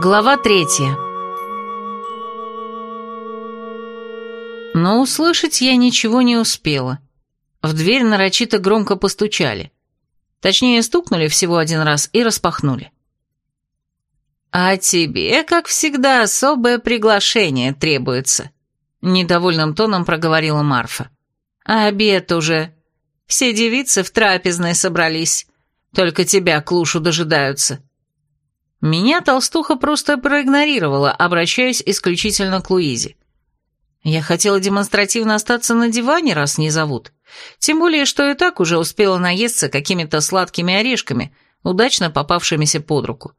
Глава третья Но услышать я ничего не успела. В дверь нарочито громко постучали. Точнее, стукнули всего один раз и распахнули. «А тебе, как всегда, особое приглашение требуется», — недовольным тоном проговорила Марфа. «А обед уже. Все девицы в трапезной собрались. Только тебя к лушу дожидаются». Меня толстуха просто проигнорировала, обращаясь исключительно к Луизе. Я хотела демонстративно остаться на диване, раз не зовут. Тем более, что и так уже успела наесться какими-то сладкими орешками, удачно попавшимися под руку.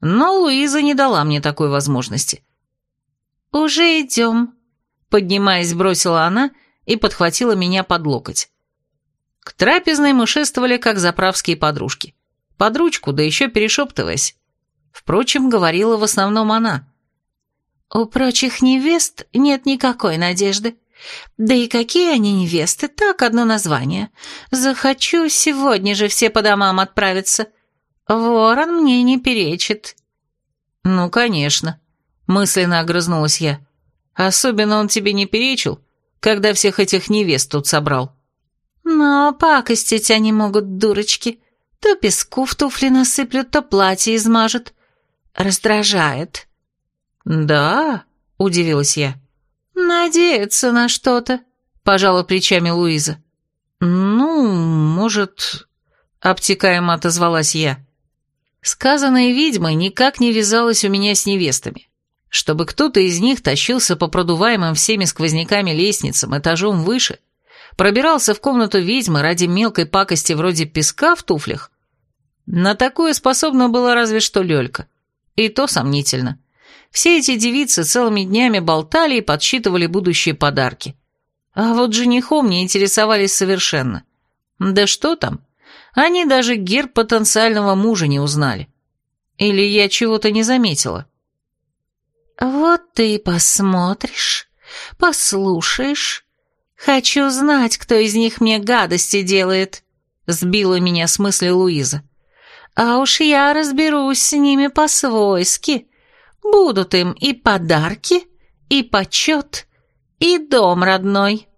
Но Луиза не дала мне такой возможности. «Уже идем», — поднимаясь, бросила она и подхватила меня под локоть. К трапезной мы шествовали, как заправские подружки. Под ручку, да еще перешептываясь. Впрочем, говорила в основном она. «У прочих невест нет никакой надежды. Да и какие они невесты, так одно название. Захочу сегодня же все по домам отправиться. Ворон мне не перечит». «Ну, конечно», — мысленно огрызнулась я. «Особенно он тебе не перечил, когда всех этих невест тут собрал». «Но пакостить они могут, дурочки. То песку в туфли насыплют, то платье измажут. Раздражает». «Да?» — удивилась я. «Надеются на что-то», — пожала плечами Луиза. «Ну, может...» — обтекаемо отозвалась я. Сказанное ведьмой никак не вязалось у меня с невестами. Чтобы кто-то из них тащился по продуваемым всеми сквозняками лестницам этажом выше, пробирался в комнату ведьмы ради мелкой пакости вроде песка в туфлях, на такое способна была разве что Лёлька. И то сомнительно. Все эти девицы целыми днями болтали и подсчитывали будущие подарки. А вот женихом не интересовались совершенно. Да что там? Они даже герб потенциального мужа не узнали. Или я чего-то не заметила? «Вот ты посмотришь, послушаешь. Хочу знать, кто из них мне гадости делает», — сбила меня с мысли Луиза. «А уж я разберусь с ними по-свойски. Будут им и подарки, и почет, и дом родной».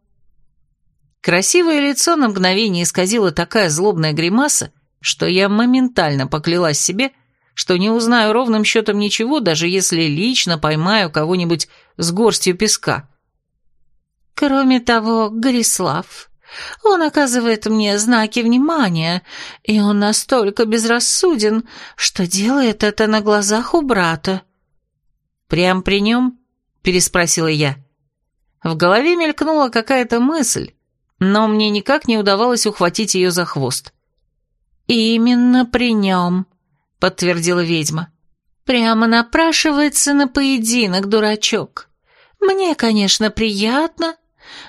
Красивое лицо на мгновение исказила такая злобная гримаса, что я моментально поклялась себе, что не узнаю ровным счетом ничего, даже если лично поймаю кого-нибудь с горстью песка. Кроме того, Горислав, он оказывает мне знаки внимания, и он настолько безрассуден, что делает это на глазах у брата. «Прям при нем?» — переспросила я. В голове мелькнула какая-то мысль, но мне никак не удавалось ухватить ее за хвост. «Именно при нем», — подтвердила ведьма. «Прямо напрашивается на поединок, дурачок. Мне, конечно, приятно,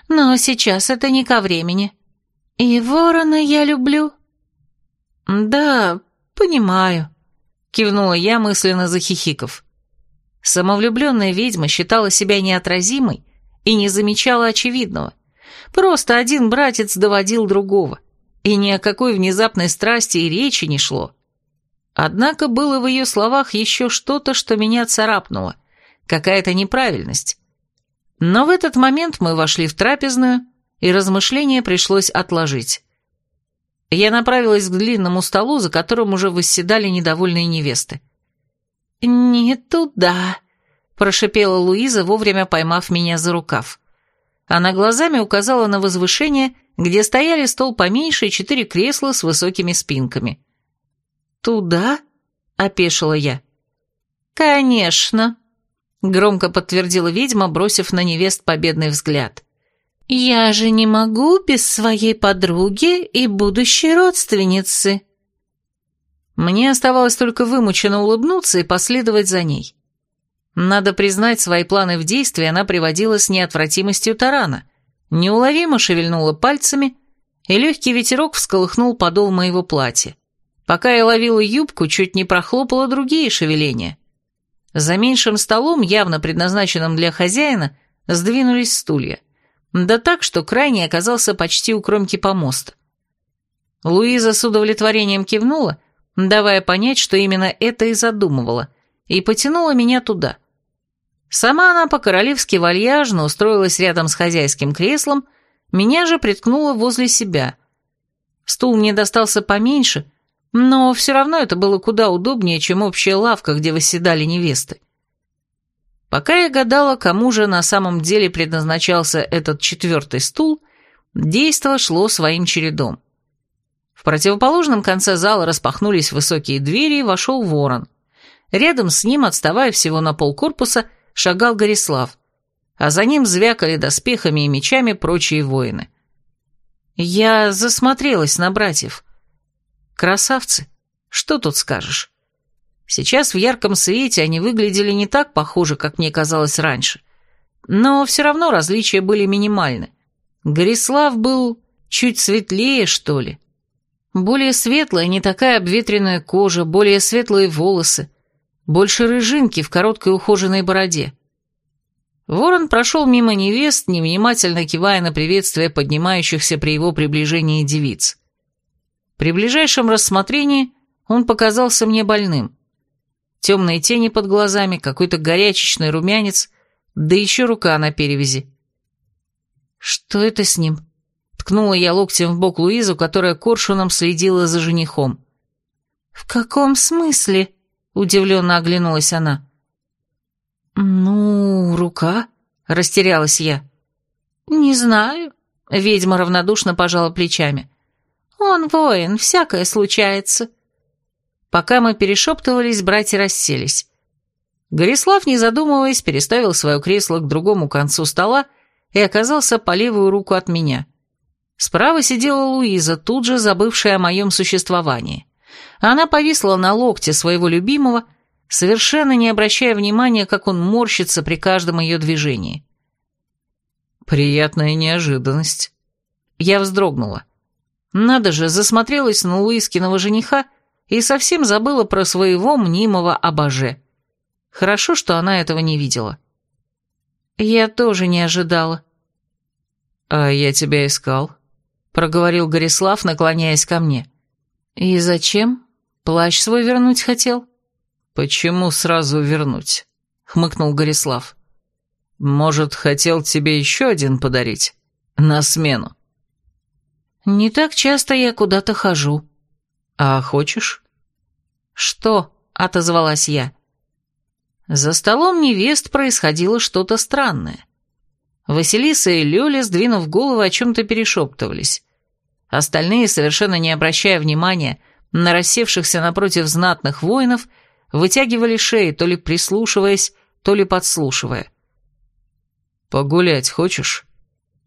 но сейчас это не ко времени. И ворона я люблю». «Да, понимаю», — кивнула я, мысленно захихиков. Самовлюбленная ведьма считала себя неотразимой и не замечала очевидного. Просто один братец доводил другого, и ни о какой внезапной страсти и речи не шло. Однако было в ее словах еще что-то, что меня царапнуло, какая-то неправильность. Но в этот момент мы вошли в трапезную, и размышления пришлось отложить. Я направилась к длинному столу, за которым уже восседали недовольные невесты. «Не туда», — прошипела Луиза, вовремя поймав меня за рукав. Она глазами указала на возвышение, где стояли стол поменьше и четыре кресла с высокими спинками. «Туда?» — опешила я. «Конечно», — громко подтвердила ведьма, бросив на невест победный взгляд. «Я же не могу без своей подруги и будущей родственницы». Мне оставалось только вымученно улыбнуться и последовать за ней. Надо признать, свои планы в действие она приводила с неотвратимостью тарана, неуловимо шевельнула пальцами, и легкий ветерок всколыхнул подол моего платья. Пока я ловила юбку, чуть не прохлопала другие шевеления. За меньшим столом, явно предназначенным для хозяина, сдвинулись стулья. Да так, что крайний оказался почти у кромки помоста. Луиза с удовлетворением кивнула, давая понять, что именно это и задумывала – и потянула меня туда. Сама она по-королевски вальяжно устроилась рядом с хозяйским креслом, меня же приткнула возле себя. Стул мне достался поменьше, но все равно это было куда удобнее, чем общая лавка, где восседали невесты. Пока я гадала, кому же на самом деле предназначался этот четвертый стул, действо шло своим чередом. В противоположном конце зала распахнулись высокие двери и вошел ворон. Рядом с ним, отставая всего на полкорпуса, шагал Горислав, а за ним звякали доспехами и мечами прочие воины. Я засмотрелась на братьев. Красавцы, что тут скажешь? Сейчас в ярком свете они выглядели не так похожи, как мне казалось раньше. Но все равно различия были минимальны. Горислав был чуть светлее, что ли. Более светлая, не такая обветренная кожа, более светлые волосы, больше рыжинки в короткой ухоженной бороде. Ворон прошел мимо невест, невнимательно кивая на приветствие поднимающихся при его приближении девиц. При ближайшем рассмотрении он показался мне больным. Темные тени под глазами, какой-то горячечный румянец, да еще рука на перевязи. «Что это с ним?» Ткнула я локтем в бок Луизу, которая коршуном следила за женихом. «В каком смысле?» — удивленно оглянулась она. «Ну, рука?» — растерялась я. «Не знаю», — ведьма равнодушно пожала плечами. «Он воин, всякое случается». Пока мы перешептывались, братья расселись. Горислав, не задумываясь, переставил свое кресло к другому концу стола и оказался по левую руку от меня. Справа сидела Луиза, тут же забывшая о моем существовании. Она повисла на локте своего любимого, совершенно не обращая внимания, как он морщится при каждом ее движении. Приятная неожиданность. Я вздрогнула. Надо же, засмотрелась на Луискиного жениха и совсем забыла про своего мнимого абаже. Хорошо, что она этого не видела. Я тоже не ожидала. «А я тебя искал», — проговорил Горислав, наклоняясь ко мне. «И зачем? Плащ свой вернуть хотел?» «Почему сразу вернуть?» — хмыкнул Горислав. «Может, хотел тебе еще один подарить? На смену?» «Не так часто я куда-то хожу». «А хочешь?» «Что?» — отозвалась я. За столом невест происходило что-то странное. Василиса и Лёля, сдвинув головы, о чем-то перешептывались. Остальные, совершенно не обращая внимания на рассевшихся напротив знатных воинов, вытягивали шеи, то ли прислушиваясь, то ли подслушивая. «Погулять хочешь?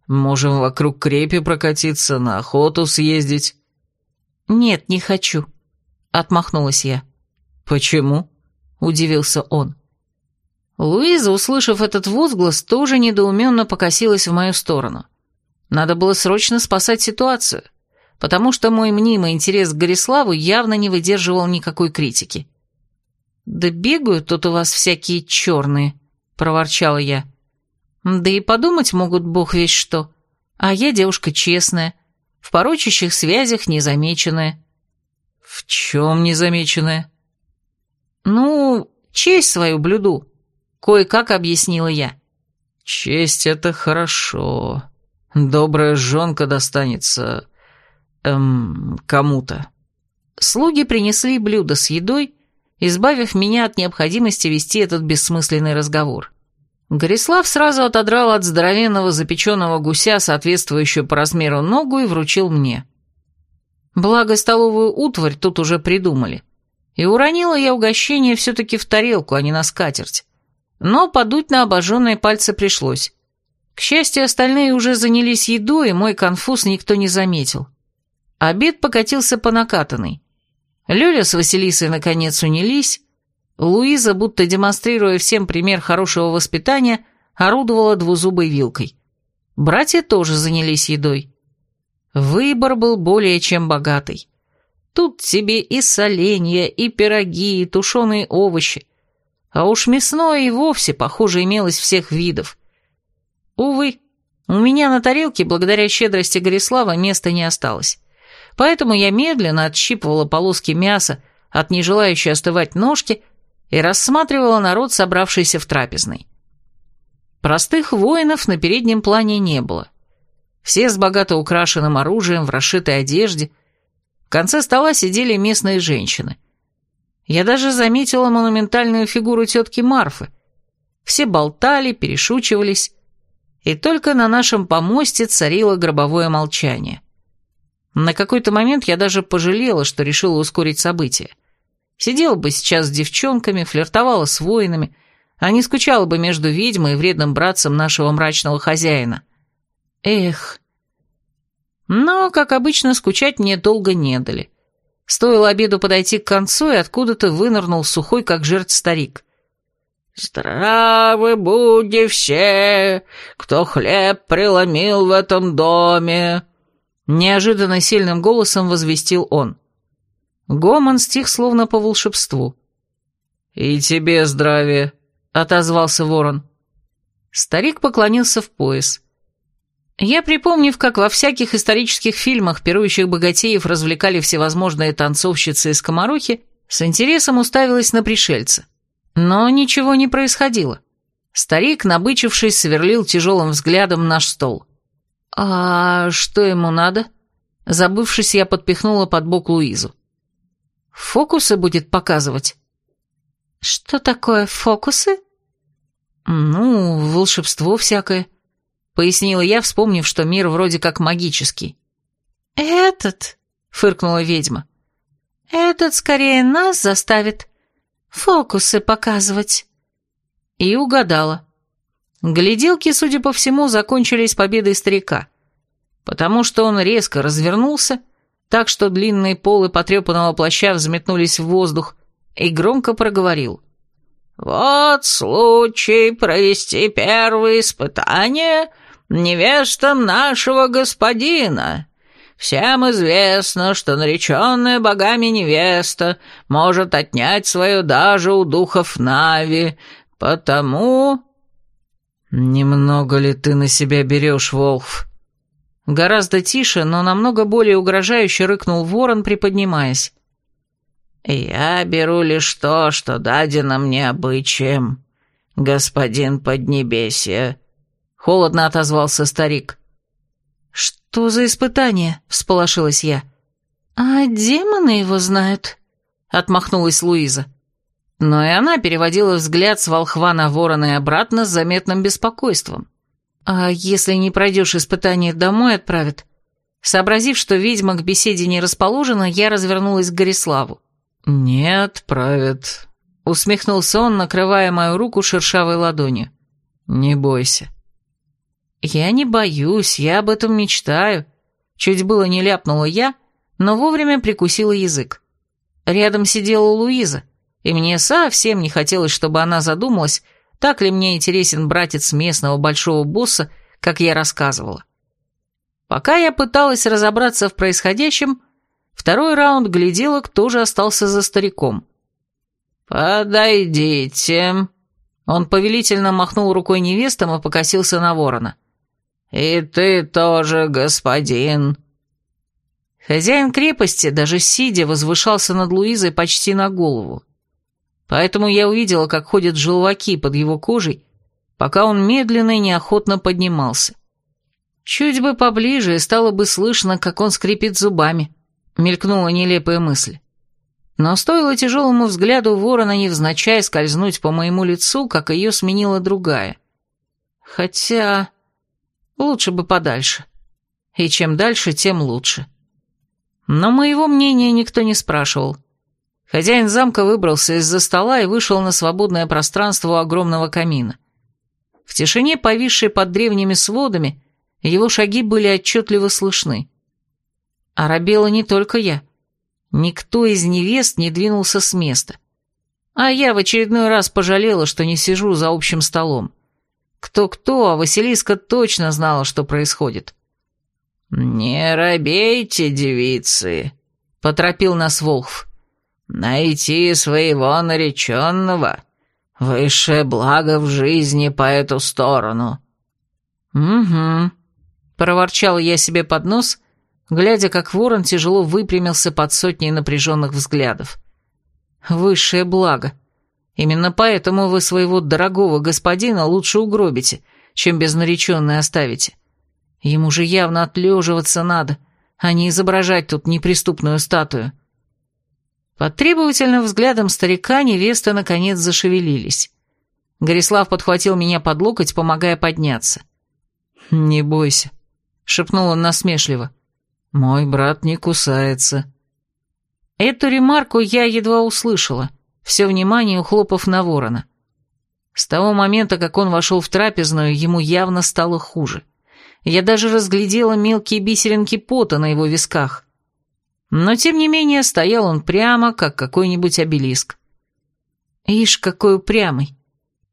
Можем вокруг крепи прокатиться, на охоту съездить». «Нет, не хочу», — отмахнулась я. «Почему?» — удивился он. Луиза, услышав этот возглас, тоже недоуменно покосилась в мою сторону. Надо было срочно спасать ситуацию, потому что мой мнимый интерес к Гориславу явно не выдерживал никакой критики. «Да бегают тут у вас всякие черные», — проворчала я. «Да и подумать могут бог весь что. А я девушка честная, в порочащих связях незамеченная». «В чем незамеченная?» «Ну, честь свою блюду», Кое-как объяснила я. «Честь — это хорошо. Добрая жонка достанется... эм... кому-то». Слуги принесли блюдо с едой, избавив меня от необходимости вести этот бессмысленный разговор. Горислав сразу отодрал от здоровенного запеченного гуся соответствующую по размеру ногу и вручил мне. Благо, столовую утварь тут уже придумали. И уронила я угощение все-таки в тарелку, а не на скатерть но подуть на обожженные пальцы пришлось. К счастью, остальные уже занялись едой, и мой конфуз никто не заметил. Обед покатился по накатанной. Лёля с Василисой наконец унялись, Луиза, будто демонстрируя всем пример хорошего воспитания, орудовала двузубой вилкой. Братья тоже занялись едой. Выбор был более чем богатый. Тут тебе и соленья, и пироги, и тушеные овощи, а уж мясное и вовсе, похоже, имелось всех видов. Увы, у меня на тарелке, благодаря щедрости Горислава, места не осталось. Поэтому я медленно отщипывала полоски мяса от нежелающей остывать ножки и рассматривала народ, собравшийся в трапезной. Простых воинов на переднем плане не было. Все с богато украшенным оружием, в расшитой одежде. В конце стола сидели местные женщины. Я даже заметила монументальную фигуру тетки Марфы. Все болтали, перешучивались, и только на нашем помосте царило гробовое молчание. На какой-то момент я даже пожалела, что решила ускорить события. Сидела бы сейчас с девчонками, флиртовала с воинами, а не скучала бы между ведьмой и вредным братцем нашего мрачного хозяина. Эх. Но, как обычно, скучать мне долго не дали. Стоило обеду подойти к концу, и откуда-то вынырнул сухой, как жертв старик. «Здравы будьте все, кто хлеб преломил в этом доме!» Неожиданно сильным голосом возвестил он. Гомон стих словно по волшебству. «И тебе здравия», — отозвался ворон. Старик поклонился в пояс. Я, припомнив, как во всяких исторических фильмах пирующих богатеев развлекали всевозможные танцовщицы из комарухи, с интересом уставилась на пришельца. Но ничего не происходило. Старик, набычившись, сверлил тяжелым взглядом наш стол. «А что ему надо?» Забывшись, я подпихнула под бок Луизу. «Фокусы будет показывать?» «Что такое фокусы?» «Ну, волшебство всякое», — пояснила я, вспомнив, что мир вроде как магический. «Этот», — фыркнула ведьма, — «этот скорее нас заставит фокусы показывать». И угадала. Гляделки, судя по всему, закончились победой старика, потому что он резко развернулся, так что длинные полы потрепанного плаща взметнулись в воздух, и громко проговорил. «Вот случай провести первые испытания невестам нашего господина. Всем известно, что нареченная богами невеста может отнять свое даже у духов Нави, потому...» «Немного ли ты на себя берешь, Волф?» Гораздо тише, но намного более угрожающе рыкнул ворон, приподнимаясь. «Я беру лишь то, что дадено мне обычаем, господин Поднебесье», — холодно отозвался старик. «Что за испытание?» — всполошилась я. «А демоны его знают», — отмахнулась Луиза. Но и она переводила взгляд с волхва на ворона и обратно с заметным беспокойством. «А если не пройдешь испытание, домой отправят?» Сообразив, что ведьма к беседе не расположена, я развернулась к Гориславу. «Нет, правят», — усмехнулся он, накрывая мою руку шершавой ладонью. «Не бойся». «Я не боюсь, я об этом мечтаю». Чуть было не ляпнула я, но вовремя прикусила язык. Рядом сидела Луиза, и мне совсем не хотелось, чтобы она задумалась, так ли мне интересен братец местного большого босса, как я рассказывала. Пока я пыталась разобраться в происходящем, Второй раунд гляделок тоже остался за стариком. «Подойдите». Он повелительно махнул рукой невестам и покосился на ворона. «И ты тоже, господин». Хозяин крепости, даже сидя, возвышался над Луизой почти на голову. Поэтому я увидела, как ходят желваки под его кожей, пока он медленно и неохотно поднимался. Чуть бы поближе, и стало бы слышно, как он скрипит зубами мелькнула нелепая мысль. Но стоило тяжелому взгляду ворона невзначай скользнуть по моему лицу, как ее сменила другая. Хотя... лучше бы подальше. И чем дальше, тем лучше. Но моего мнения никто не спрашивал. Хозяин замка выбрался из-за стола и вышел на свободное пространство у огромного камина. В тишине, повисшей под древними сводами, его шаги были отчетливо слышны. А робела не только я. Никто из невест не двинулся с места. А я в очередной раз пожалела, что не сижу за общим столом. Кто-кто, а Василиска точно знала, что происходит. «Не робейте, девицы», — поторопил нас Волхв. «Найти своего нареченного — высшее благо в жизни по эту сторону». «Угу», — проворчал я себе под нос глядя, как ворон тяжело выпрямился под сотней напряженных взглядов. Высшее благо. Именно поэтому вы своего дорогого господина лучше угробите, чем без нареченной оставите. Ему же явно отлеживаться надо, а не изображать тут неприступную статую. Под требовательным взглядом старика невесты наконец зашевелились. Горислав подхватил меня под локоть, помогая подняться. «Не бойся», — шепнул он насмешливо. «Мой брат не кусается». Эту ремарку я едва услышала, все внимание ухлопав на ворона. С того момента, как он вошел в трапезную, ему явно стало хуже. Я даже разглядела мелкие бисеринки пота на его висках. Но, тем не менее, стоял он прямо, как какой-нибудь обелиск. Ишь, какой упрямый.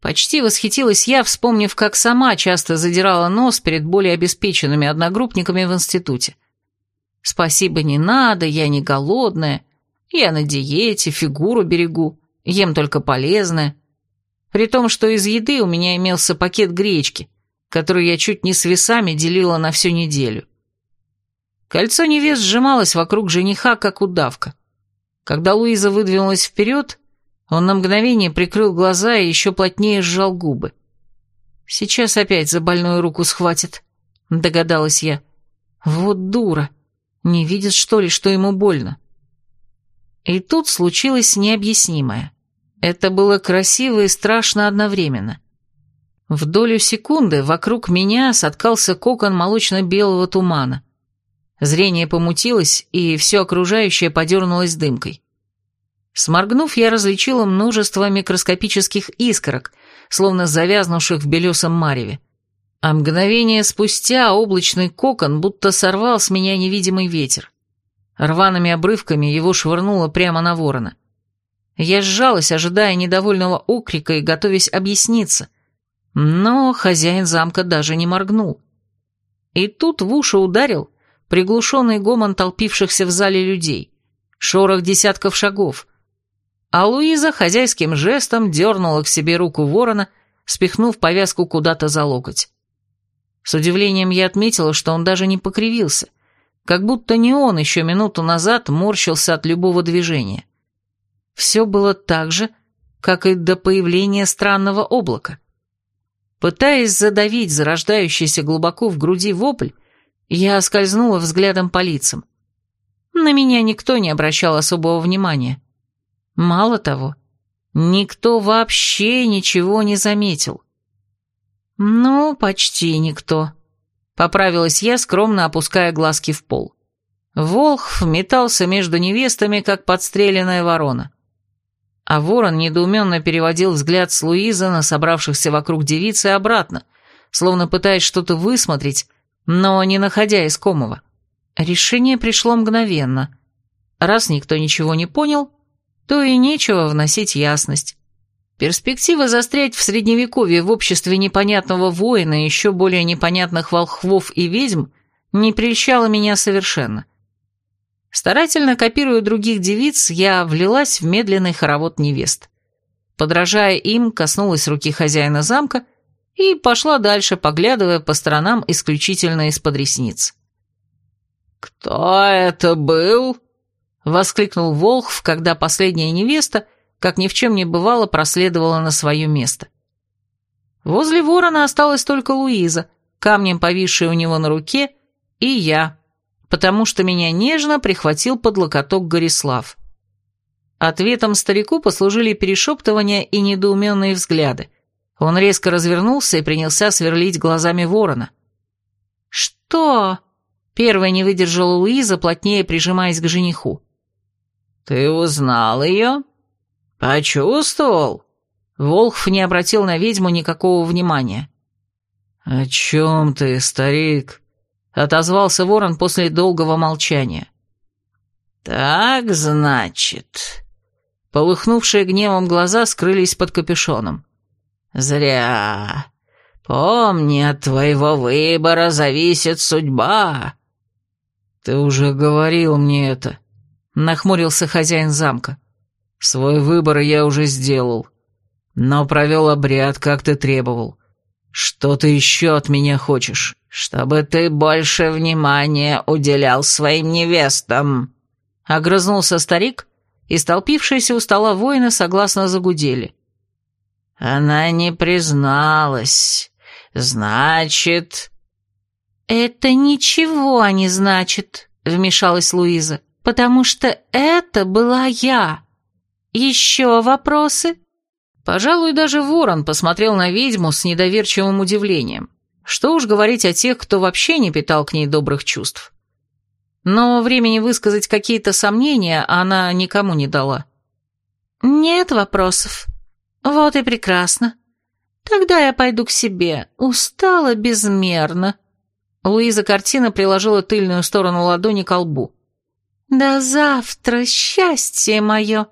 Почти восхитилась я, вспомнив, как сама часто задирала нос перед более обеспеченными одногруппниками в институте. Спасибо не надо, я не голодная, я на диете, фигуру берегу, ем только полезное. При том, что из еды у меня имелся пакет гречки, который я чуть не с весами делила на всю неделю. Кольцо невест сжималось вокруг жениха, как удавка. Когда Луиза выдвинулась вперед, он на мгновение прикрыл глаза и еще плотнее сжал губы. «Сейчас опять за больную руку схватит», — догадалась я. «Вот дура. Не видит, что ли, что ему больно?» И тут случилось необъяснимое. Это было красиво и страшно одновременно. В долю секунды вокруг меня соткался кокон молочно-белого тумана. Зрение помутилось, и все окружающее подернулось дымкой. Сморгнув, я различила множество микроскопических искорок, словно завязнувших в белесом мареве. А мгновение спустя облачный кокон будто сорвал с меня невидимый ветер. Рваными обрывками его швырнуло прямо на ворона. Я сжалась, ожидая недовольного окрика и готовясь объясниться. Но хозяин замка даже не моргнул. И тут в уши ударил приглушенный гомон толпившихся в зале людей, шорох десятков шагов, а Луиза хозяйским жестом дернула к себе руку ворона, спихнув повязку куда-то за локоть. С удивлением я отметила, что он даже не покривился, как будто не он еще минуту назад морщился от любого движения. Все было так же, как и до появления странного облака. Пытаясь задавить зарождающийся глубоко в груди вопль, я скользнула взглядом по лицам. На меня никто не обращал особого внимания. Мало того, никто вообще ничего не заметил. Ну, почти никто. Поправилась я, скромно опуская глазки в пол. Волхв метался между невестами, как подстреленная ворона. А ворон недоуменно переводил взгляд с Луизы на собравшихся вокруг девицы обратно, словно пытаясь что-то высмотреть, но не находя искомого. Решение пришло мгновенно. Раз никто ничего не понял, то и нечего вносить ясность. Перспектива застрять в средневековье в обществе непонятного воина и еще более непонятных волхвов и ведьм не прельщала меня совершенно. Старательно копируя других девиц, я влилась в медленный хоровод невест. Подражая им, коснулась руки хозяина замка и пошла дальше, поглядывая по сторонам исключительно из-под ресниц. «Кто это был?» — воскликнул Волхв, когда последняя невеста, как ни в чем не бывало, проследовала на свое место. Возле ворона осталась только Луиза, камнем повисшая у него на руке, и я, потому что меня нежно прихватил под локоток Горислав. Ответом старику послужили перешептывания и недоуменные взгляды. Он резко развернулся и принялся сверлить глазами ворона. «Что?» — первая не выдержала Луиза, плотнее прижимаясь к жениху. «Ты узнал ее? Почувствовал?» Волхв не обратил на ведьму никакого внимания. «О чем ты, старик?» — отозвался ворон после долгого молчания. «Так, значит...» Полыхнувшие гневом глаза скрылись под капюшоном. «Зря. Помни, от твоего выбора зависит судьба». «Ты уже говорил мне это», — нахмурился хозяин замка. «Свой выбор я уже сделал, но провел обряд, как ты требовал. Что ты еще от меня хочешь?» «Чтобы ты больше внимания уделял своим невестам», — огрызнулся старик, и столпившиеся у стола воины согласно загудели. Она не призналась. Значит...» «Это ничего не значит», — вмешалась Луиза, «потому что это была я. Еще вопросы?» Пожалуй, даже ворон посмотрел на ведьму с недоверчивым удивлением. Что уж говорить о тех, кто вообще не питал к ней добрых чувств. Но времени высказать какие-то сомнения она никому не дала. «Нет вопросов. Вот и прекрасно. Тогда я пойду к себе. Устала безмерно». Луиза картина приложила тыльную сторону ладони к лбу. «До завтра, счастье мое!»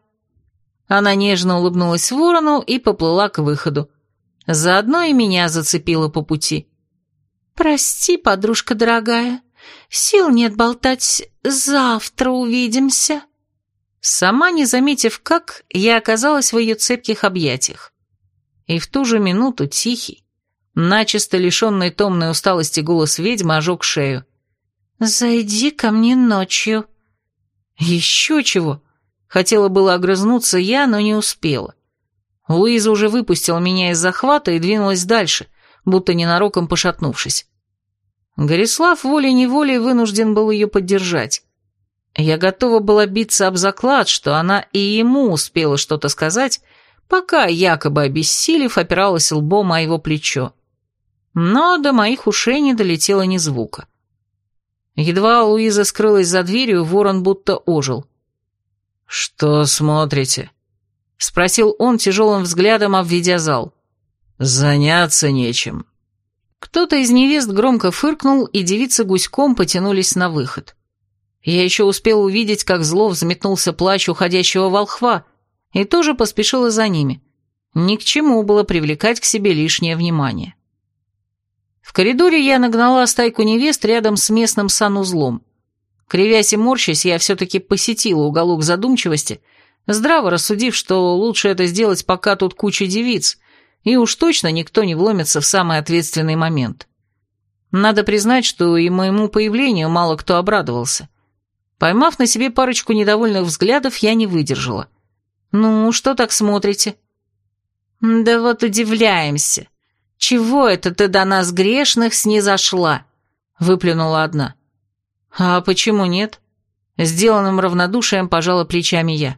Она нежно улыбнулась ворону и поплыла к выходу. Заодно и меня зацепила по пути. «Прости, подружка дорогая, сил нет болтать, завтра увидимся». Сама не заметив как, я оказалась в ее цепких объятиях. И в ту же минуту тихий, начисто лишенный томной усталости голос ведьмы ожег шею. «Зайди ко мне ночью». «Еще чего?» Хотела было огрызнуться я, но не успела. Луиза уже выпустила меня из захвата и двинулась дальше, будто ненароком пошатнувшись. Горислав волей-неволей вынужден был ее поддержать. Я готова была биться об заклад, что она и ему успела что-то сказать, пока, якобы обессилев, опиралась лбом о его плечо. Но до моих ушей не долетело ни звука. Едва Луиза скрылась за дверью, ворон будто ожил. «Что смотрите?» — спросил он тяжелым взглядом, обведя зал. «Заняться нечем». Кто-то из невест громко фыркнул, и девицы гуськом потянулись на выход. Я еще успел увидеть, как зло взметнулся плач уходящего волхва, и тоже поспешила за ними. Ни к чему было привлекать к себе лишнее внимание. В коридоре я нагнала стайку невест рядом с местным санузлом. Кривясь и морщась, я все-таки посетила уголок задумчивости, здраво рассудив, что лучше это сделать, пока тут куча девиц, и уж точно никто не вломится в самый ответственный момент. Надо признать, что и моему появлению мало кто обрадовался. Поймав на себе парочку недовольных взглядов, я не выдержала. «Ну, что так смотрите?» «Да вот удивляемся. Чего это ты до нас грешных снизошла?» — выплюнула одна. «А почему нет?» Сделанным равнодушием пожала плечами я.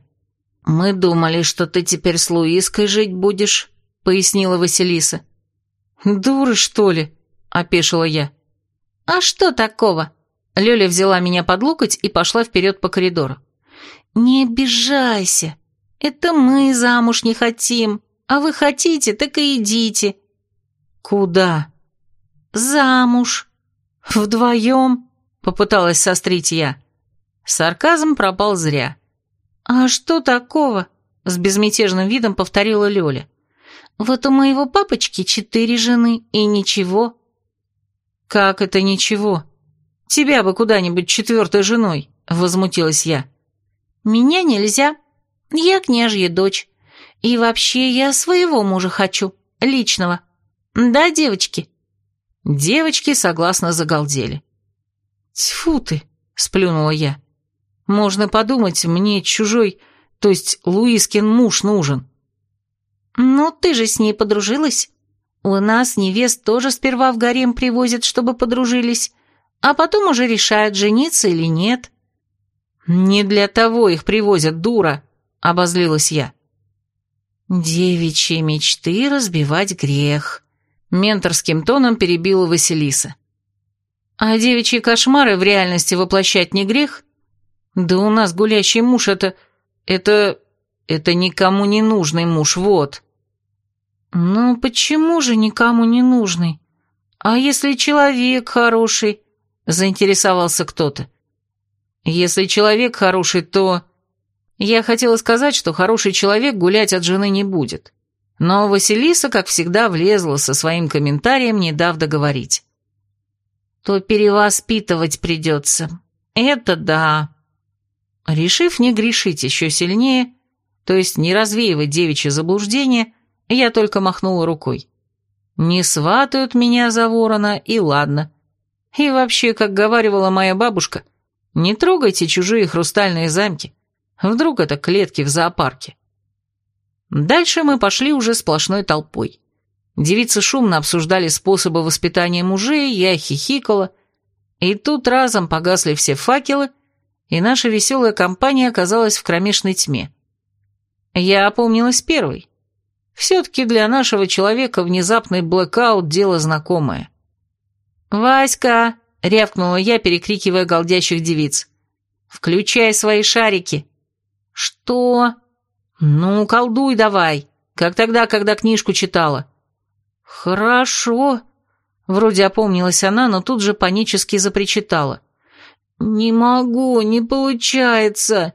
«Мы думали, что ты теперь с Луиской жить будешь», — пояснила Василиса. «Дуры, что ли?» — опешила я. «А что такого?» Лёля взяла меня под локоть и пошла вперед по коридору. «Не обижайся. Это мы замуж не хотим, а вы хотите, так и идите». «Куда?» «Замуж. Вдвоем?» Попыталась сострить я. Сарказм пропал зря. «А что такого?» С безмятежным видом повторила Лёля. «Вот у моего папочки четыре жены, и ничего». «Как это ничего? Тебя бы куда-нибудь четвертой женой», — возмутилась я. «Меня нельзя. Я княжья дочь. И вообще я своего мужа хочу, личного. Да, девочки?» Девочки согласно загалдели. «Тьфу ты!» — сплюнула я. «Можно подумать, мне чужой, то есть Луискин муж нужен». «Ну, ты же с ней подружилась. У нас невест тоже сперва в гарем привозят, чтобы подружились, а потом уже решают, жениться или нет». «Не для того их привозят, дура!» — обозлилась я. «Девичьи мечты разбивать грех», — менторским тоном перебила Василиса. А девичьи кошмары в реальности воплощать не грех? Да у нас гулящий муж это... это... это никому не нужный муж, вот. Ну, почему же никому не нужный? А если человек хороший? Заинтересовался кто-то. Если человек хороший, то... Я хотела сказать, что хороший человек гулять от жены не будет. Но Василиса, как всегда, влезла со своим комментарием, не дав договорить то перевоспитывать придется. Это да. Решив не грешить еще сильнее, то есть не развеивать девичье заблуждение, я только махнула рукой. Не сватают меня за ворона, и ладно. И вообще, как говаривала моя бабушка, не трогайте чужие хрустальные замки. Вдруг это клетки в зоопарке. Дальше мы пошли уже сплошной толпой. Девицы шумно обсуждали способы воспитания мужей, я хихикала, и тут разом погасли все факелы, и наша веселая компания оказалась в кромешной тьме. Я опомнилась первой. Все-таки для нашего человека внезапный блэкаут – дело знакомое. «Васька!» — рявкнула я, перекрикивая голдящих девиц. «Включай свои шарики!» «Что?» «Ну, колдуй давай, как тогда, когда книжку читала». «Хорошо», — вроде опомнилась она, но тут же панически запричитала. «Не могу, не получается».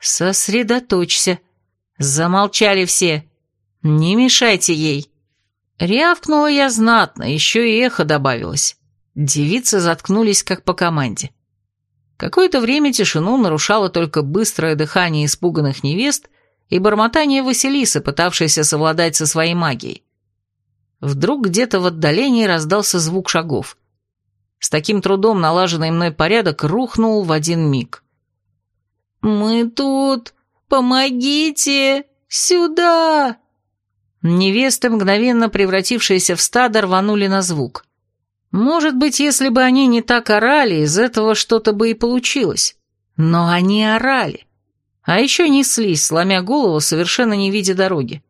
«Сосредоточься». Замолчали все. «Не мешайте ей». Рявкнула я знатно, еще и эхо добавилось. Девицы заткнулись, как по команде. Какое-то время тишину нарушало только быстрое дыхание испуганных невест и бормотание Василисы, пытавшейся совладать со своей магией. Вдруг где-то в отдалении раздался звук шагов. С таким трудом налаженный мной порядок рухнул в один миг. «Мы тут! Помогите! Сюда!» Невесты, мгновенно превратившиеся в стадо, рванули на звук. Может быть, если бы они не так орали, из этого что-то бы и получилось. Но они орали. А еще неслись, сломя голову, совершенно не видя дороги.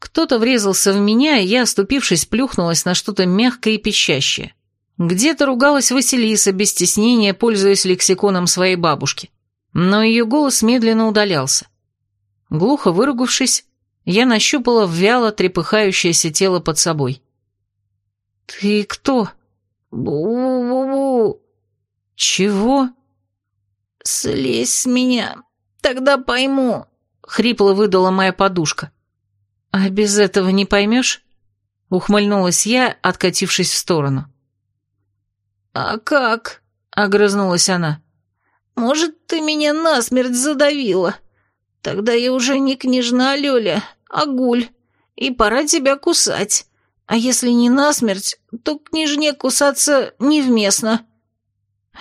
Кто-то врезался в меня, и я, оступившись, плюхнулась на что-то мягкое и пищащее. Где-то ругалась Василиса, без стеснения, пользуясь лексиконом своей бабушки. Но ее голос медленно удалялся. Глухо выругавшись, я нащупала вяло трепыхающееся тело под собой. «Ты кто?» «Бу-бу-бу!» «Чего?» «Слезь с меня, тогда пойму», — хрипло выдала моя подушка. «А без этого не поймешь?» — ухмыльнулась я, откатившись в сторону. «А как?» — огрызнулась она. «Может, ты меня насмерть задавила? Тогда я уже не княжна Лёля, а гуль, и пора тебя кусать. А если не насмерть, то княжне кусаться невместно».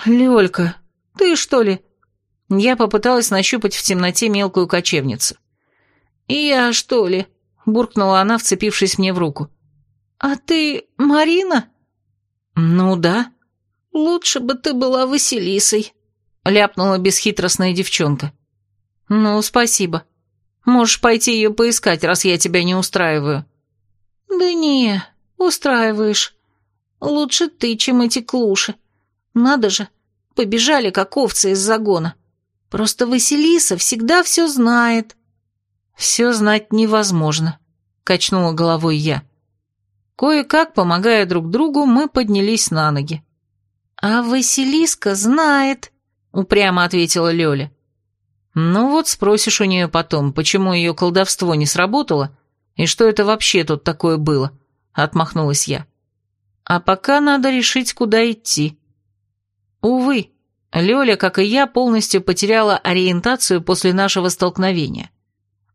«Лёлька, ты что ли?» Я попыталась нащупать в темноте мелкую кочевницу. «Я что ли?» — буркнула она, вцепившись мне в руку. «А ты Марина?» «Ну да». «Лучше бы ты была Василисой», — ляпнула бесхитростная девчонка. «Ну, спасибо. Можешь пойти ее поискать, раз я тебя не устраиваю». «Да не, устраиваешь. Лучше ты, чем эти клуши. Надо же, побежали, как овцы из загона. Просто Василиса всегда все знает». «Все знать невозможно», — качнула головой я. Кое-как, помогая друг другу, мы поднялись на ноги. «А Василиска знает», — упрямо ответила Лёля. «Ну вот спросишь у нее потом, почему ее колдовство не сработало, и что это вообще тут такое было?» — отмахнулась я. «А пока надо решить, куда идти». Увы, Лёля, как и я, полностью потеряла ориентацию после нашего столкновения.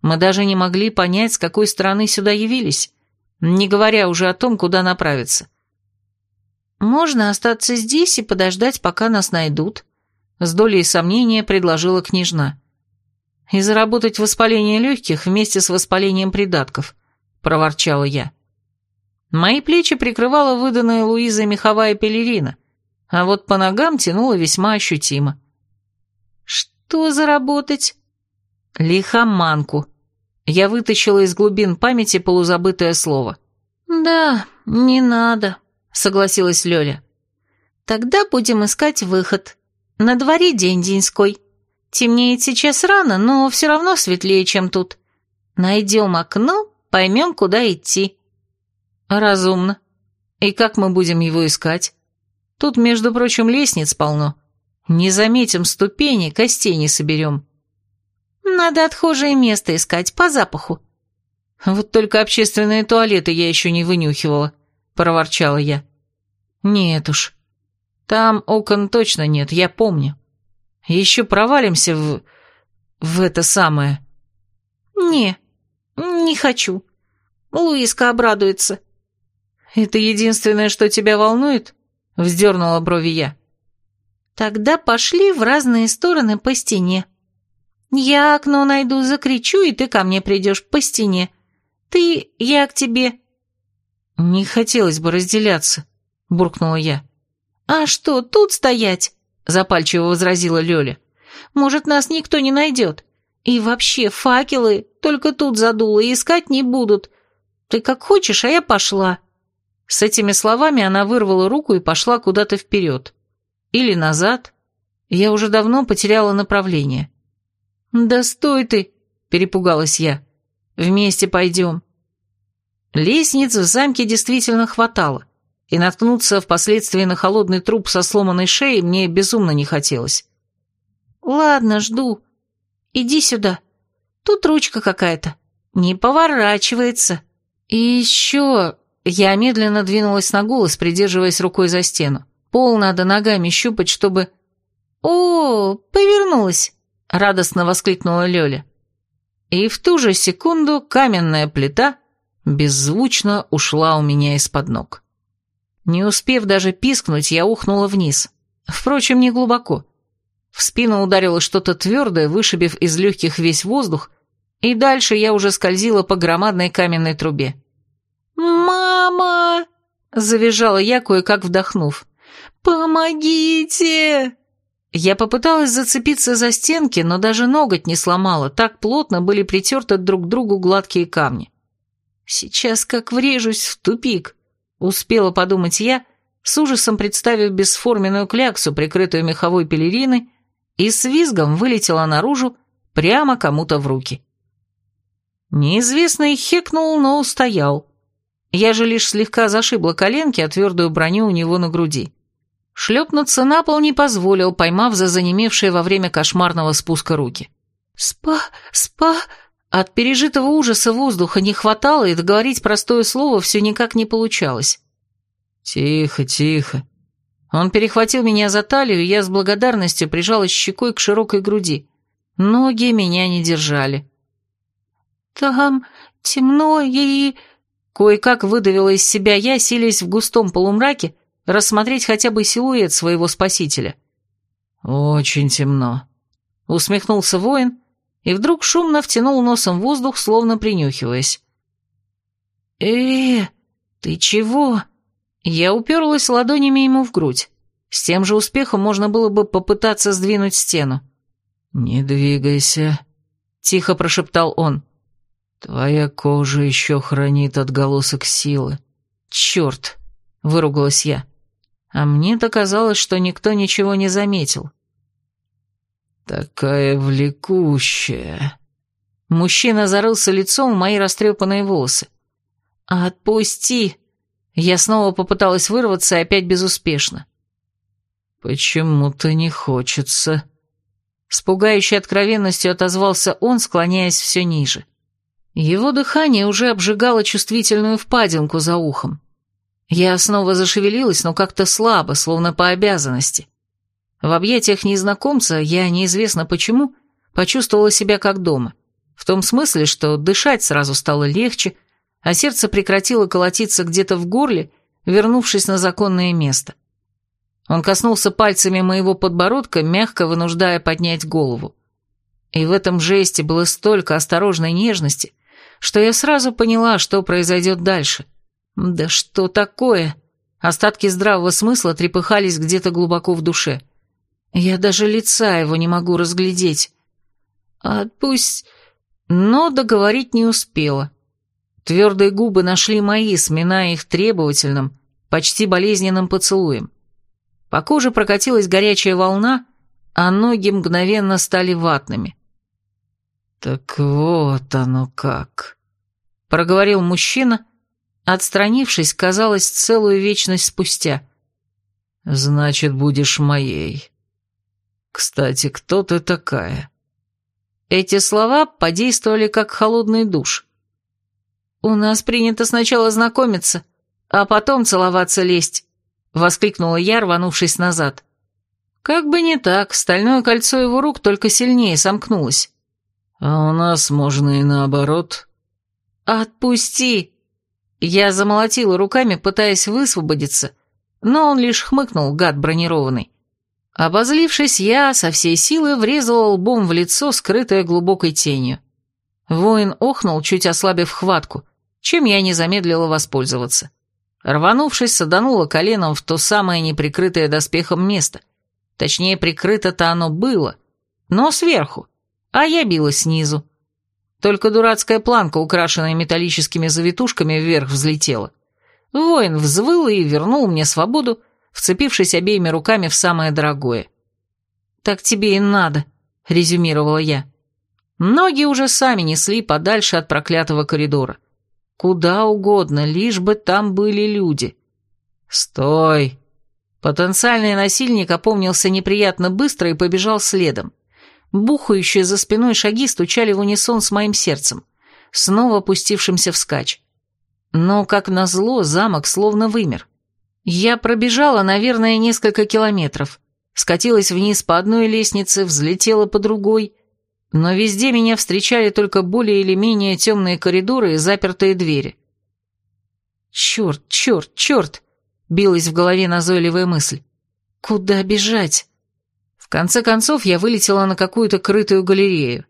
Мы даже не могли понять, с какой стороны сюда явились, не говоря уже о том, куда направиться. «Можно остаться здесь и подождать, пока нас найдут», — с долей сомнения предложила княжна и заработать воспаление легких вместе с воспалением придатков», — проворчала я. Мои плечи прикрывала выданная Луизой меховая пелерина, а вот по ногам тянуло весьма ощутимо. «Что заработать?» «Лихоманку». Я вытащила из глубин памяти полузабытое слово. «Да, не надо», — согласилась Лёля. «Тогда будем искать выход. На дворе день деньской». Темнеет сейчас рано, но все равно светлее, чем тут. Найдем окно, поймем, куда идти». «Разумно. И как мы будем его искать? Тут, между прочим, лестниц полно. Не заметим ступени, костей не соберем». «Надо отхожее место искать по запаху». «Вот только общественные туалеты я еще не вынюхивала», — проворчала я. «Нет уж. Там окон точно нет, я помню. Еще провалимся в... в это самое. Не, не хочу. Луиска обрадуется. Это единственное, что тебя волнует? Вздернула брови я. Тогда пошли в разные стороны по стене. Я окно найду, закричу, и ты ко мне придешь по стене. Ты, я к тебе». «Не хотелось бы разделяться», — буркнула я. «А что, тут стоять?» — запальчиво возразила Лёля. «Может, нас никто не найдет. И вообще, факелы только тут задуло, и искать не будут. Ты как хочешь, а я пошла». С этими словами она вырвала руку и пошла куда-то вперед. Или назад. Я уже давно потеряла направление. «Да стой ты!» – перепугалась я. «Вместе пойдем». Лестниц в замке действительно хватало, и наткнуться впоследствии на холодный труп со сломанной шеей мне безумно не хотелось. «Ладно, жду. Иди сюда. Тут ручка какая-то. Не поворачивается. И еще...» Я медленно двинулась на голос, придерживаясь рукой за стену. Пол надо ногами щупать, чтобы... «О, повернулась!» — радостно воскликнула Лёля. И в ту же секунду каменная плита беззвучно ушла у меня из-под ног. Не успев даже пискнуть, я ухнула вниз. Впрочем, не глубоко. В спину ударило что-то твердое, вышибив из легких весь воздух, и дальше я уже скользила по громадной каменной трубе. «Мама!» — завизжала я, кое-как вдохнув. «Помогите!» Я попыталась зацепиться за стенки, но даже ноготь не сломала, так плотно были притерты друг к другу гладкие камни. Сейчас как врежусь в тупик, успела подумать я, с ужасом представив бесформенную кляксу, прикрытую меховой пелериной, и с визгом вылетела наружу прямо кому-то в руки. Неизвестный хекнул, но устоял. Я же лишь слегка зашибла коленки, а твердую броню у него на груди. Шлепнуться на пол не позволил, поймав за занемевшие во время кошмарного спуска руки. «Спа... спа...» От пережитого ужаса воздуха не хватало, и договорить простое слово все никак не получалось. «Тихо, тихо». Он перехватил меня за талию, и я с благодарностью прижалась щекой к широкой груди. Ноги меня не держали. «Там темно и...» Кое-как выдавила из себя я, силясь в густом полумраке, рассмотреть хотя бы силуэт своего спасителя. «Очень темно», — усмехнулся воин, и вдруг шумно втянул носом воздух, словно принюхиваясь. э ты чего?» Я уперлась ладонями ему в грудь. С тем же успехом можно было бы попытаться сдвинуть стену. «Не двигайся», — тихо прошептал он. «Твоя кожа еще хранит отголосок силы». «Черт!» — выругалась я. А мне-то казалось, что никто ничего не заметил. «Такая влекущая». Мужчина зарылся лицом в мои растрепанные волосы. «Отпусти!» Я снова попыталась вырваться, и опять безуспешно. «Почему-то не хочется». С пугающей откровенностью отозвался он, склоняясь все ниже. Его дыхание уже обжигало чувствительную впадинку за ухом. Я снова зашевелилась, но как-то слабо, словно по обязанности. В объятиях незнакомца я, неизвестно почему, почувствовала себя как дома. В том смысле, что дышать сразу стало легче, а сердце прекратило колотиться где-то в горле, вернувшись на законное место. Он коснулся пальцами моего подбородка, мягко вынуждая поднять голову. И в этом жесте было столько осторожной нежности, что я сразу поняла, что произойдет дальше. Да что такое? Остатки здравого смысла трепыхались где-то глубоко в душе. Я даже лица его не могу разглядеть. Отпусть... Но договорить не успела. Твердые губы нашли мои, сминая их требовательным, почти болезненным поцелуем. По коже прокатилась горячая волна, а ноги мгновенно стали ватными. «Так вот оно как», — проговорил мужчина, отстранившись, казалось, целую вечность спустя. «Значит, будешь моей». «Кстати, кто ты такая?» Эти слова подействовали как холодный душ. «У нас принято сначала знакомиться, а потом целоваться лезть», — воскликнула я, рванувшись назад. Как бы не так, стальное кольцо его рук только сильнее сомкнулось. «А у нас можно и наоборот». «Отпусти!» Я замолотила руками, пытаясь высвободиться, но он лишь хмыкнул, гад бронированный. Обозлившись, я со всей силы врезала лбом в лицо, скрытое глубокой тенью. Воин охнул, чуть ослабив хватку, чем я не замедлила воспользоваться. Рванувшись, саданула коленом в то самое неприкрытое доспехом место. Точнее, прикрыто-то оно было, но сверху, а я била снизу. Только дурацкая планка, украшенная металлическими завитушками, вверх взлетела. Воин взвыл и вернул мне свободу, вцепившись обеими руками в самое дорогое. «Так тебе и надо», — резюмировала я. Ноги уже сами несли подальше от проклятого коридора. Куда угодно, лишь бы там были люди. «Стой!» Потенциальный насильник опомнился неприятно быстро и побежал следом. Бухающие за спиной шаги стучали в унисон с моим сердцем, снова опустившимся вскачь. Но, как назло, замок словно вымер. Я пробежала, наверное, несколько километров, скатилась вниз по одной лестнице, взлетела по другой, но везде меня встречали только более или менее темные коридоры и запертые двери. «Черт, черт, черт!» — билась в голове назойливая мысль. «Куда бежать?» В конце концов я вылетела на какую-то крытую галерею.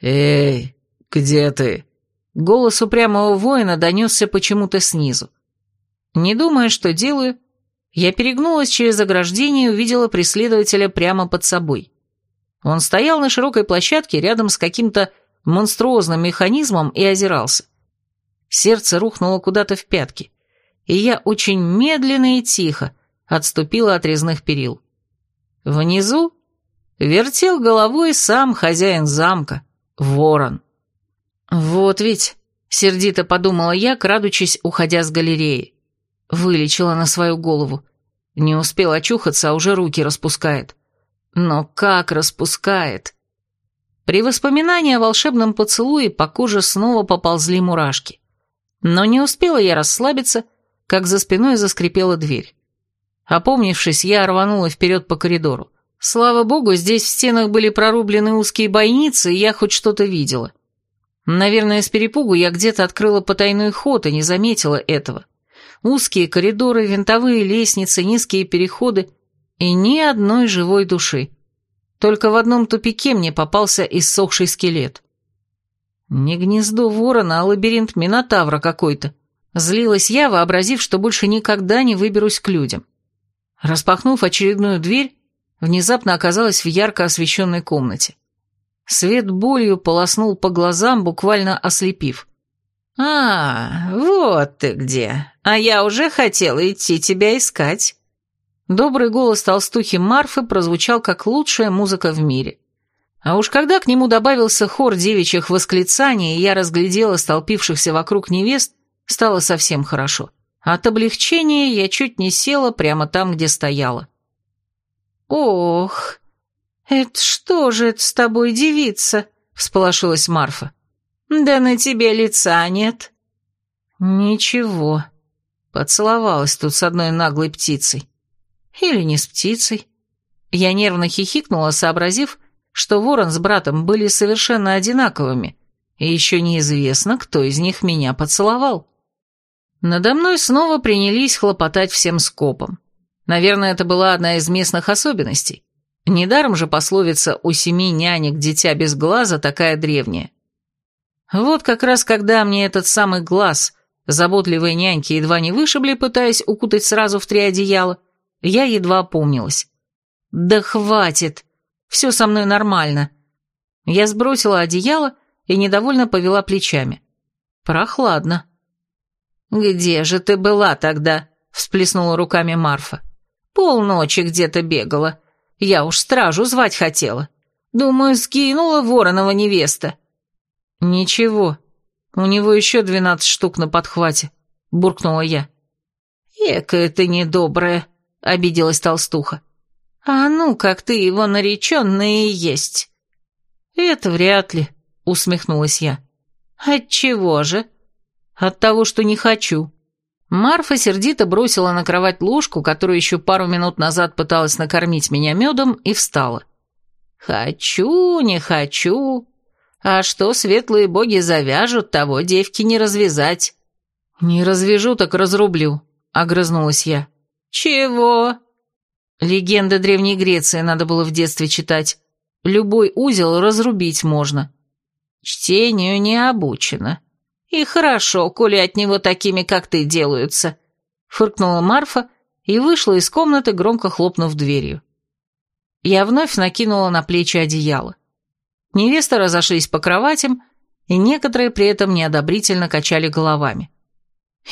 «Эй, где ты?» Голос упрямого воина донесся почему-то снизу. Не думая, что делаю, я перегнулась через ограждение и увидела преследователя прямо под собой. Он стоял на широкой площадке рядом с каким-то монструозным механизмом и озирался. Сердце рухнуло куда-то в пятки, и я очень медленно и тихо отступила от резных перил. Внизу вертел головой сам хозяин замка, ворон. «Вот ведь», — сердито подумала я, крадучись, уходя с галереи. Вылечила на свою голову. Не успел очухаться, а уже руки распускает. Но как распускает? При воспоминании о волшебном поцелуе по коже снова поползли мурашки. Но не успела я расслабиться, как за спиной заскрипела дверь. Опомнившись, я рванула вперед по коридору. Слава богу, здесь в стенах были прорублены узкие бойницы, и я хоть что-то видела. Наверное, с перепугу я где-то открыла потайной ход и не заметила этого. Узкие коридоры, винтовые лестницы, низкие переходы и ни одной живой души. Только в одном тупике мне попался иссохший скелет. Не гнездо ворона, а лабиринт Минотавра какой-то. Злилась я, вообразив, что больше никогда не выберусь к людям. Распахнув очередную дверь, внезапно оказалась в ярко освещенной комнате. Свет болью полоснул по глазам, буквально ослепив. «А, вот ты где. А я уже хотела идти тебя искать». Добрый голос толстухи Марфы прозвучал как лучшая музыка в мире. А уж когда к нему добавился хор девичьих восклицаний, и я разглядела столпившихся вокруг невест, стало совсем хорошо. От облегчения я чуть не села прямо там, где стояла. «Ох, это что же это с тобой, девица?» — всполошилась Марфа. «Да на тебе лица нет». «Ничего». Поцеловалась тут с одной наглой птицей. Или не с птицей. Я нервно хихикнула, сообразив, что ворон с братом были совершенно одинаковыми, и еще неизвестно, кто из них меня поцеловал. Надо мной снова принялись хлопотать всем скопом. Наверное, это была одна из местных особенностей. Недаром же пословица «у семи нянек дитя без глаза» такая древняя. Вот как раз когда мне этот самый глаз заботливые няньки едва не вышибли, пытаясь укутать сразу в три одеяла, я едва помнилась. «Да хватит! Все со мной нормально!» Я сбросила одеяло и недовольно повела плечами. «Прохладно». «Где же ты была тогда?» — всплеснула руками Марфа. «Полночи где-то бегала. Я уж стражу звать хотела. Думаю, скинула воронова невеста». «Ничего, у него еще двенадцать штук на подхвате», — буркнула я. «Экая ты недобрая», — обиделась толстуха. «А ну, как ты его нареченная и есть». «Это вряд ли», — усмехнулась я. «Отчего же?» «От того, что не хочу». Марфа сердито бросила на кровать ложку, которую еще пару минут назад пыталась накормить меня медом, и встала. «Хочу, не хочу. А что светлые боги завяжут, того девки не развязать». «Не развяжу, так разрублю», — огрызнулась я. «Чего?» Легенды Древней Греции надо было в детстве читать. Любой узел разрубить можно. Чтению не обучено. И хорошо, коли от него такими, как ты, делаются. Фыркнула Марфа и вышла из комнаты, громко хлопнув дверью. Я вновь накинула на плечи одеяло. Невесты разошлись по кроватям, и некоторые при этом неодобрительно качали головами.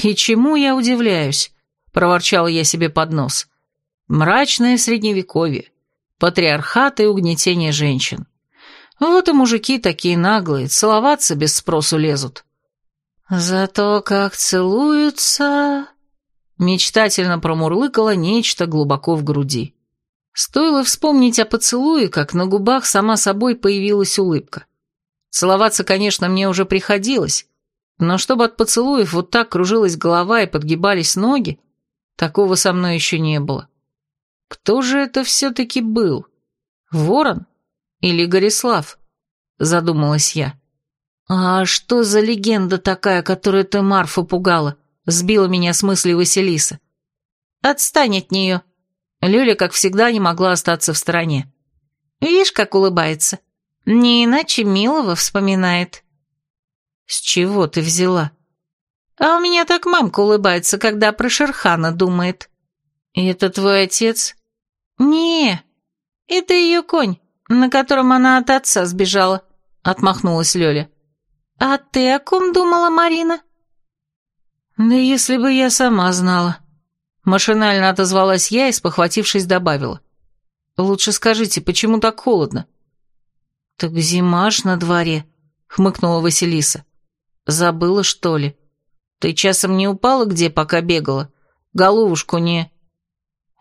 «И чему я удивляюсь?» – проворчала я себе под нос. «Мрачное средневековье, патриархат и угнетение женщин. Вот и мужики такие наглые, целоваться без спросу лезут». «Зато как целуются...» Мечтательно промурлыкало нечто глубоко в груди. Стоило вспомнить о поцелуе, как на губах сама собой появилась улыбка. Целоваться, конечно, мне уже приходилось, но чтобы от поцелуев вот так кружилась голова и подгибались ноги, такого со мной еще не было. Кто же это все-таки был? Ворон или Горислав? Задумалась я. А что за легенда такая, которую ты Марфу пугала? Сбила меня с мысли Василиса. Отстань от нее. Люля, как всегда, не могла остаться в стороне. Видишь, как улыбается? Не иначе милого вспоминает. С чего ты взяла? А у меня так мамка улыбается, когда про Шерхана думает. И это твой отец? Не, это ее конь, на котором она от отца сбежала, отмахнулась Лёля. А ты о ком думала, Марина? Да если бы я сама знала. Машинально отозвалась я и, спохватившись, добавила. Лучше скажите, почему так холодно? «Так зима ж на дворе», — хмыкнула Василиса. «Забыла, что ли? Ты часом не упала где, пока бегала? Головушку не...»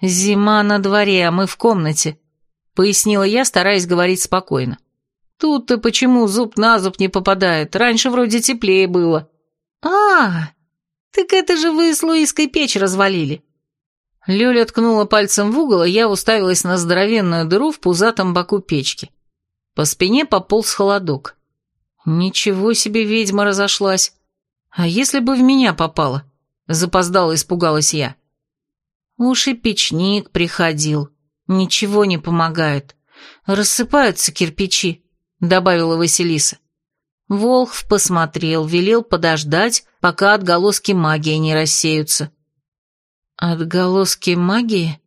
«Зима на дворе, а мы в комнате», — пояснила я, стараясь говорить спокойно. «Тут-то почему зуб на зуб не попадает? Раньше вроде теплее было». «А, так это же вы с Луиской печь развалили». Лёля ткнула пальцем в угол, и я уставилась на здоровенную дыру в пузатом боку печки. По спине пополз холодок. Ничего себе ведьма разошлась. А если бы в меня попала? Запоздала испугалась я. Уж и печник приходил. Ничего не помогает. Рассыпаются кирпичи, добавила Василиса. Волхв посмотрел, велел подождать, пока отголоски магии не рассеются. «Отголоски магии?»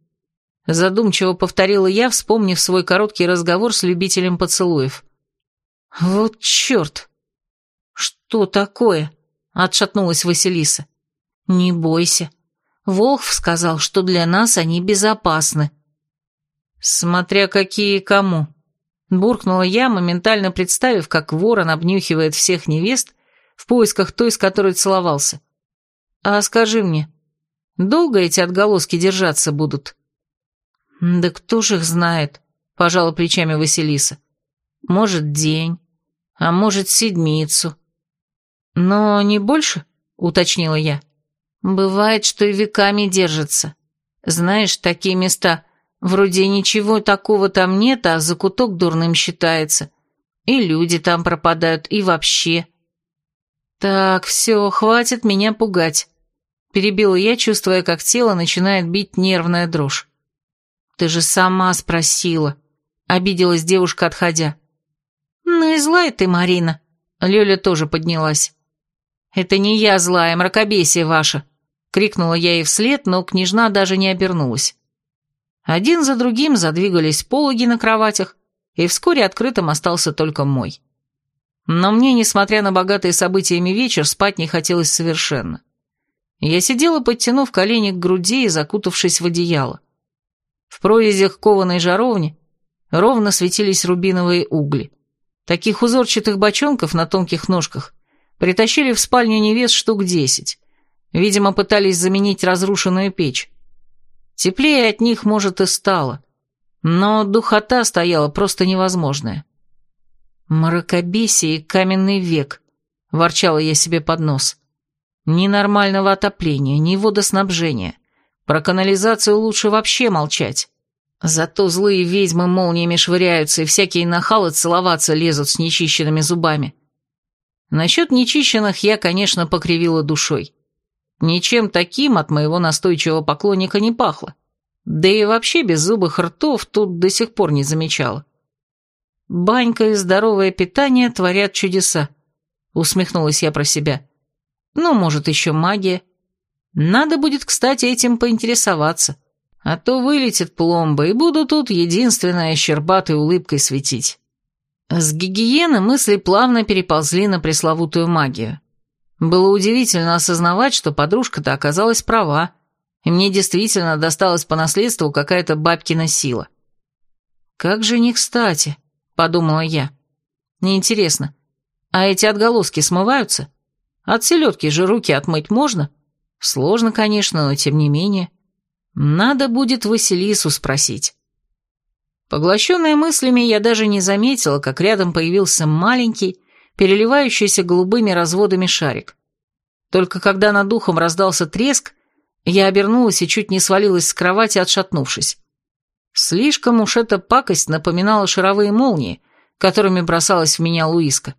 Задумчиво повторила я, вспомнив свой короткий разговор с любителем поцелуев. «Вот черт!» «Что такое?» — отшатнулась Василиса. «Не бойся. Волхв сказал, что для нас они безопасны». «Смотря какие кому», — буркнула я, моментально представив, как ворон обнюхивает всех невест в поисках той, с которой целовался. «А скажи мне, долго эти отголоски держаться будут?» «Да кто же их знает?» – пожала плечами Василиса. «Может, день, а может, седмицу». «Но не больше?» – уточнила я. «Бывает, что и веками держатся. Знаешь, такие места, вроде ничего такого там нет, а закуток дурным считается. И люди там пропадают, и вообще». «Так, все, хватит меня пугать», – перебила я, чувствуя, как тело начинает бить нервная дрожь. «Ты же сама спросила», — обиделась девушка, отходя. «Ну и злая ты, Марина», — Лёля тоже поднялась. «Это не я злая, мракобесие ваше», — крикнула я ей вслед, но княжна даже не обернулась. Один за другим задвигались пологи на кроватях, и вскоре открытым остался только мой. Но мне, несмотря на богатые событиями вечер, спать не хотелось совершенно. Я сидела, подтянув колени к груди и закутавшись в одеяло. В прорезях кованой жаровни ровно светились рубиновые угли. Таких узорчатых бочонков на тонких ножках притащили в спальню невест штук десять. Видимо, пытались заменить разрушенную печь. Теплее от них, может, и стало. Но духота стояла просто невозможная. «Мракобесие и каменный век», — ворчала я себе под нос. «Ни нормального отопления, ни водоснабжения. Про канализацию лучше вообще молчать. Зато злые ведьмы молниями швыряются, и всякие нахалы целоваться лезут с нечищенными зубами. Насчет нечищенных я, конечно, покривила душой. Ничем таким от моего настойчивого поклонника не пахло. Да и вообще беззубых ртов тут до сих пор не замечала. Банька и здоровое питание творят чудеса, усмехнулась я про себя. Ну, может, еще магия. Надо будет, кстати, этим поинтересоваться. А то вылетит пломба, и буду тут единственная щербатой улыбкой светить. С гигиены мысли плавно переползли на пресловутую магию. Было удивительно осознавать, что подружка-то оказалась права, и мне действительно досталась по наследству какая-то бабкина сила. «Как же не кстати», — подумала я. «Неинтересно, а эти отголоски смываются? От селедки же руки отмыть можно? Сложно, конечно, но тем не менее. Надо будет Василису спросить». Поглощенная мыслями, я даже не заметила, как рядом появился маленький, переливающийся голубыми разводами шарик. Только когда над духом раздался треск, я обернулась и чуть не свалилась с кровати, отшатнувшись. Слишком уж эта пакость напоминала шаровые молнии, которыми бросалась в меня Луиска.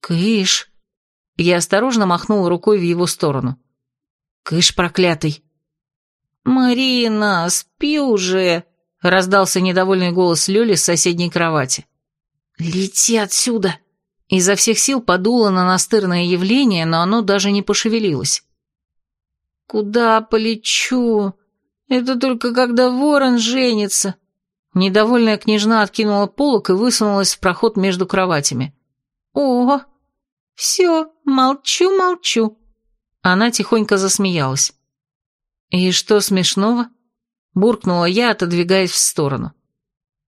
«Кыш!» Я осторожно махнула рукой в его сторону. «Кыш проклятый!» «Марина, спи уже!» — раздался недовольный голос Лёли с соседней кровати. «Лети отсюда!» Изо всех сил подуло на настырное явление, но оно даже не пошевелилось. «Куда полечу? Это только когда ворон женится». Недовольная княжна откинула полок и высунулась в проход между кроватями. «О, все, молчу-молчу». Она тихонько засмеялась. «И что смешного?» Буркнула я, отодвигаясь в сторону.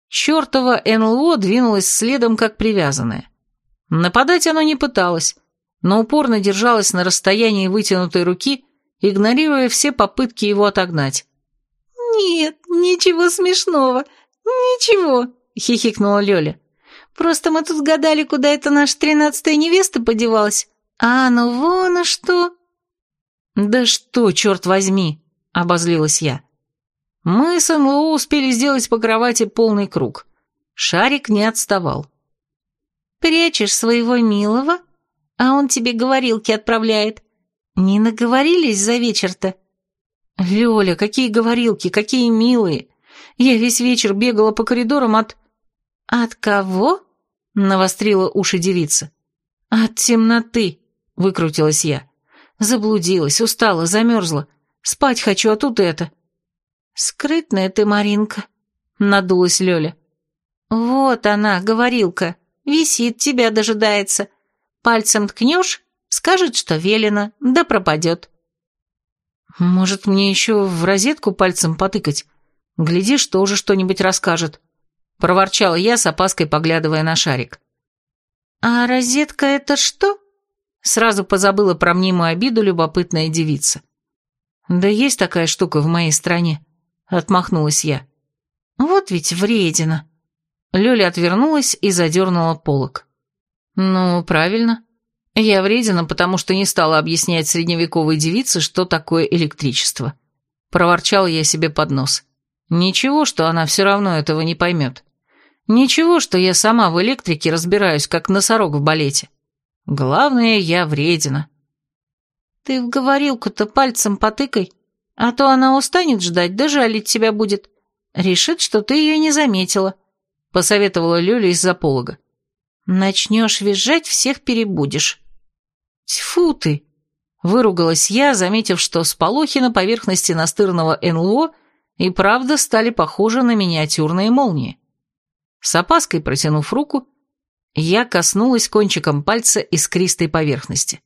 Чёртова НЛО двинулась следом, как привязанная. Нападать оно не пыталось, но упорно держалось на расстоянии вытянутой руки, игнорируя все попытки его отогнать. «Нет, ничего смешного, ничего», — хихикнула Лёля. «Просто мы тут гадали, куда эта наша тринадцатая невеста подевалась. А ну вон, а что?» «Да что, черт возьми!» — обозлилась я. Мы с НЛО успели сделать по кровати полный круг. Шарик не отставал. Прячешь своего милого, а он тебе говорилки отправляет. Не наговорились за вечер-то? Лёля, какие говорилки, какие милые. Я весь вечер бегала по коридорам от... От кого? Навострила уши девица. От темноты, выкрутилась я. Заблудилась, устала, замерзла. Спать хочу, а тут это. Скрытная ты, Маринка, надулась Лёля. Вот она, говорилка. Висит, тебя дожидается. Пальцем ткнешь, скажет, что велено, да пропадет. Может, мне еще в розетку пальцем потыкать? Глядишь, тоже что-нибудь расскажет. Проворчала я, с опаской поглядывая на шарик. А розетка это что? Сразу позабыла про мнимую обиду любопытная девица. Да есть такая штука в моей стране, отмахнулась я. Вот ведь вредина. Лёля отвернулась и задернула полок. «Ну, правильно. Я вредина, потому что не стала объяснять средневековой девице, что такое электричество». Проворчал я себе под нос. «Ничего, что она все равно этого не поймет. Ничего, что я сама в электрике разбираюсь, как носорог в балете. Главное, я вредина». «Ты в говорилку-то пальцем потыкай, а то она устанет ждать, да жалить тебя будет. Решит, что ты ее не заметила» посоветовала Лёля из-за полога. «Начнешь визжать, всех перебудешь». «Тьфу ты!» — выругалась я, заметив, что сполохи на поверхности настырного НЛО и правда стали похожи на миниатюрные молнии. С опаской протянув руку, я коснулась кончиком пальца искристой поверхности.